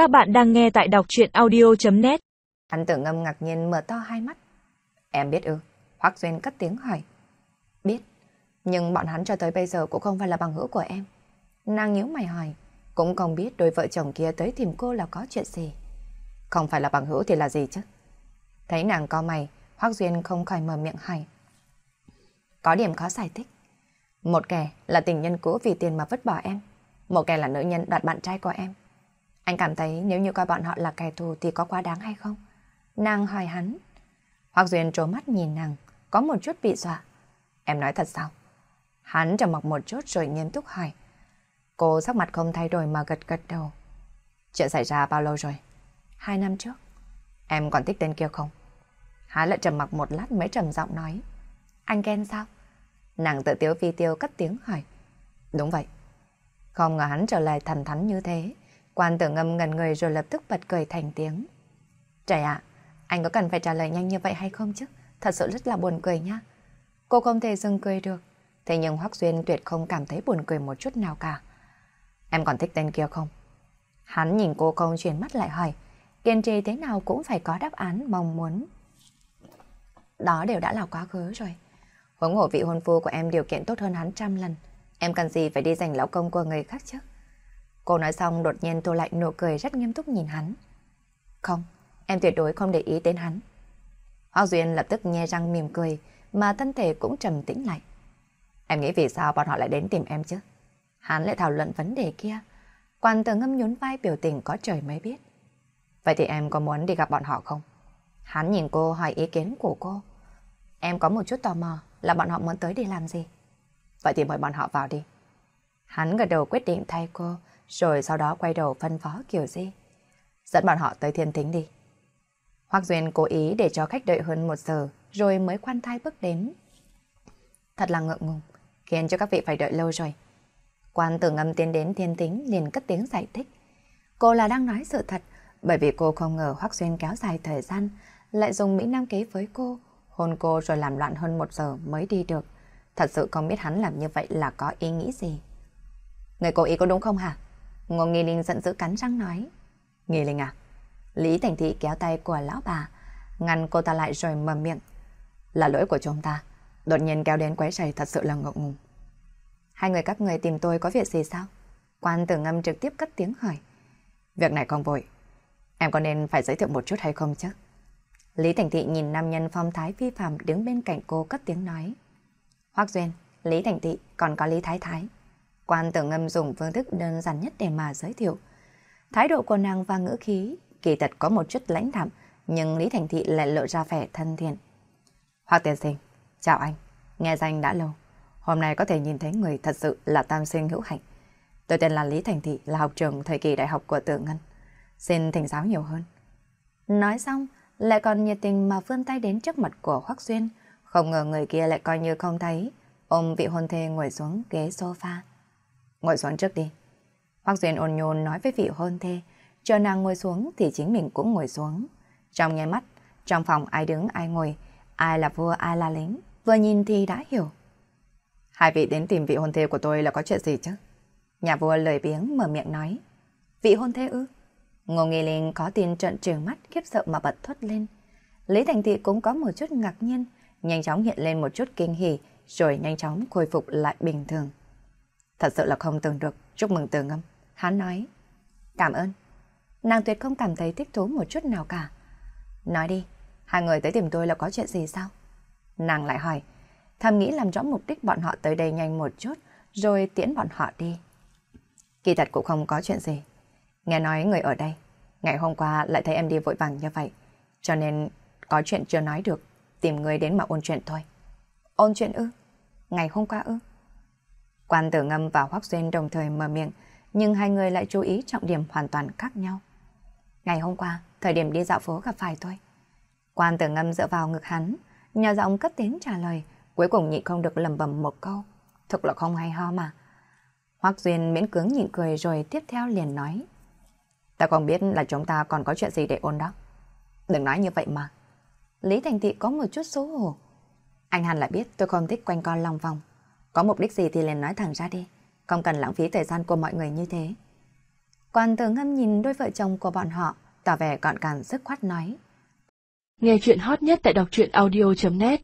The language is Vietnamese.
Các bạn đang nghe tại đọc chuyện audio.net Hắn tử ngâm ngạc nhiên mở to hai mắt. Em biết ư? Hoác Duyên cất tiếng hỏi. Biết, nhưng bọn hắn cho tới bây giờ cũng không phải là bằng hữu của em. Nàng nhíu mày hỏi, cũng không biết đôi vợ chồng kia tới tìm cô là có chuyện gì. Không phải là bằng hữu thì là gì chứ? Thấy nàng co mày, Hoác Duyên không khỏi mở miệng hỏi. Có điểm khó giải thích. Một kẻ là tình nhân cũ vì tiền mà vứt bỏ em. Một kẻ là nữ nhân đoạt bạn trai của em. Anh cảm thấy nếu như coi bọn họ là kẻ thù thì có quá đáng hay không? Nàng hỏi hắn. Hoác Duyên trố mắt nhìn nàng, có một chút bị dọa. Em nói thật sao? Hắn trầm mặc một chút rồi nghiêm túc hỏi. Cô sắc mặt không thay đổi mà gật gật đầu. Chuyện xảy ra bao lâu rồi? Hai năm trước. Em còn thích tên kia không? Hắn lại trầm mặc một lát mới trầm giọng nói. Anh ghen sao? Nàng tự tiếu phi tiêu cất tiếng hỏi. Đúng vậy. Không ngờ hắn trở lại thành thắn như thế. Quan tử ngâm ngần người rồi lập tức bật cười thành tiếng. Trời ạ, anh có cần phải trả lời nhanh như vậy hay không chứ? Thật sự rất là buồn cười nha. Cô không thể dừng cười được. Thế nhưng Hoác Duyên tuyệt không cảm thấy buồn cười một chút nào cả. Em còn thích tên kia không? Hắn nhìn cô không chuyển mắt lại hỏi. Kiên trì thế nào cũng phải có đáp án mong muốn. Đó đều đã là quá khứ rồi. Huống hộ vị hôn phu của em điều kiện tốt hơn hắn trăm lần. Em cần gì phải đi giành lão công của người khác chứ? Cô nói xong đột nhiên tô lại nụ cười rất nghiêm túc nhìn hắn. Không, em tuyệt đối không để ý đến hắn. Hoa Duyên lập tức nghe răng mỉm cười, mà thân thể cũng trầm tĩnh lại. Em nghĩ vì sao bọn họ lại đến tìm em chứ? Hắn lại thảo luận vấn đề kia. Quan tử ngâm nhún vai biểu tình có trời mới biết. Vậy thì em có muốn đi gặp bọn họ không? Hắn nhìn cô hỏi ý kiến của cô. Em có một chút tò mò là bọn họ muốn tới để làm gì. Vậy thì mời bọn họ vào đi. Hắn gật đầu quyết định thay cô, rồi sau đó quay đầu phân phó kiểu gì. Dẫn bọn họ tới thiên thính đi. Hoác Duyên cố ý để cho khách đợi hơn một giờ, rồi mới khoan thai bước đến. Thật là ngượng ngùng, khiến cho các vị phải đợi lâu rồi. Quan tử ngâm tiến đến thiên tính liền cất tiếng giải thích. Cô là đang nói sự thật, bởi vì cô không ngờ Hoác Duyên kéo dài thời gian, lại dùng Mỹ Nam kế với cô, hôn cô rồi làm loạn hơn một giờ mới đi được. Thật sự không biết hắn làm như vậy là có ý nghĩ gì. Người cố ý có đúng không hả? Ngô Nghi Linh giận dữ cắn răng nói. Nghi Linh à? Lý Thành Thị kéo tay của lão bà, ngăn cô ta lại rồi mở miệng. Là lỗi của chúng ta. Đột nhiên kéo đến quấy rầy thật sự là ngượng ngùng. Hai người các người tìm tôi có việc gì sao? Quan tử ngâm trực tiếp cất tiếng hỏi. Việc này không vội. Em có nên phải giới thiệu một chút hay không chứ? Lý Thành Thị nhìn nam nhân phong thái vi phạm đứng bên cạnh cô cất tiếng nói. Hoác Duyên, Lý Thành Thị còn có Lý Thái Thái. Quan tử ngâm dùng phương thức đơn giản nhất để mà giới thiệu. Thái độ của nàng và ngữ khí kỳ thật có một chút lãnh đạm, nhưng Lý Thành Thị lại lộ ra vẻ thân thiện. Hoặc tiền sinh, chào anh, nghe danh đã lâu. Hôm nay có thể nhìn thấy người thật sự là tam sinh hữu hạnh. Tôi tên là Lý Thành Thị, là học trường thời kỳ đại học của Tử Ngân. Xin thỉnh giáo nhiều hơn. Nói xong, lại còn nhiệt tình mà vươn tay đến trước mặt của Hoắc Xuyên. Không ngờ người kia lại coi như không thấy, ôm vị hôn thê ngồi xuống ghế sofa. Ngồi xuống trước đi. Hoác Duyên ôn nhôn nói với vị hôn thê, chờ nàng ngồi xuống thì chính mình cũng ngồi xuống. Trong nháy mắt, trong phòng ai đứng ai ngồi, ai là vua ai là lính, vừa nhìn thì đã hiểu. Hai vị đến tìm vị hôn thê của tôi là có chuyện gì chứ? Nhà vua lời biếng mở miệng nói. Vị hôn thê ư? Ngô Nghi Linh có tin trợn trừng mắt khiếp sợ mà bật thốt lên. Lý Thành Thị cũng có một chút ngạc nhiên, nhanh chóng hiện lên một chút kinh hỉ, rồi nhanh chóng khôi phục lại bình thường. Thật sự là không tưởng được, chúc mừng từ ngâm. Hắn nói, cảm ơn. Nàng tuyệt không cảm thấy thích thú một chút nào cả. Nói đi, hai người tới tìm tôi là có chuyện gì sao? Nàng lại hỏi, thầm nghĩ làm rõ mục đích bọn họ tới đây nhanh một chút, rồi tiễn bọn họ đi. Kỳ thật cũng không có chuyện gì. Nghe nói người ở đây, ngày hôm qua lại thấy em đi vội vàng như vậy, cho nên có chuyện chưa nói được, tìm người đến mà ôn chuyện thôi. Ôn chuyện ư? Ngày hôm qua ư? Quan tử ngâm và Hoác Duyên đồng thời mở miệng, nhưng hai người lại chú ý trọng điểm hoàn toàn khác nhau. Ngày hôm qua, thời điểm đi dạo phố gặp phải tôi. Quan tử ngâm dựa vào ngực hắn, nhờ giọng cất tiếng trả lời, cuối cùng nhịn không được lầm bầm một câu. Thực là không hay ho mà. Hoác Duyên miễn cưỡng nhịn cười rồi tiếp theo liền nói. Ta không biết là chúng ta còn có chuyện gì để ôn đó. Đừng nói như vậy mà. Lý Thành Thị có một chút xấu hổ. Anh hẳn lại biết tôi không thích quanh con lòng vòng. Có mục đích gì thì liền nói thẳng ra đi. Không cần lãng phí thời gian của mọi người như thế. Quan tử ngâm nhìn đôi vợ chồng của bọn họ, tỏ vẻ gọn gàng sức khoát nói. Nghe chuyện hot nhất tại đọc truyện audio.net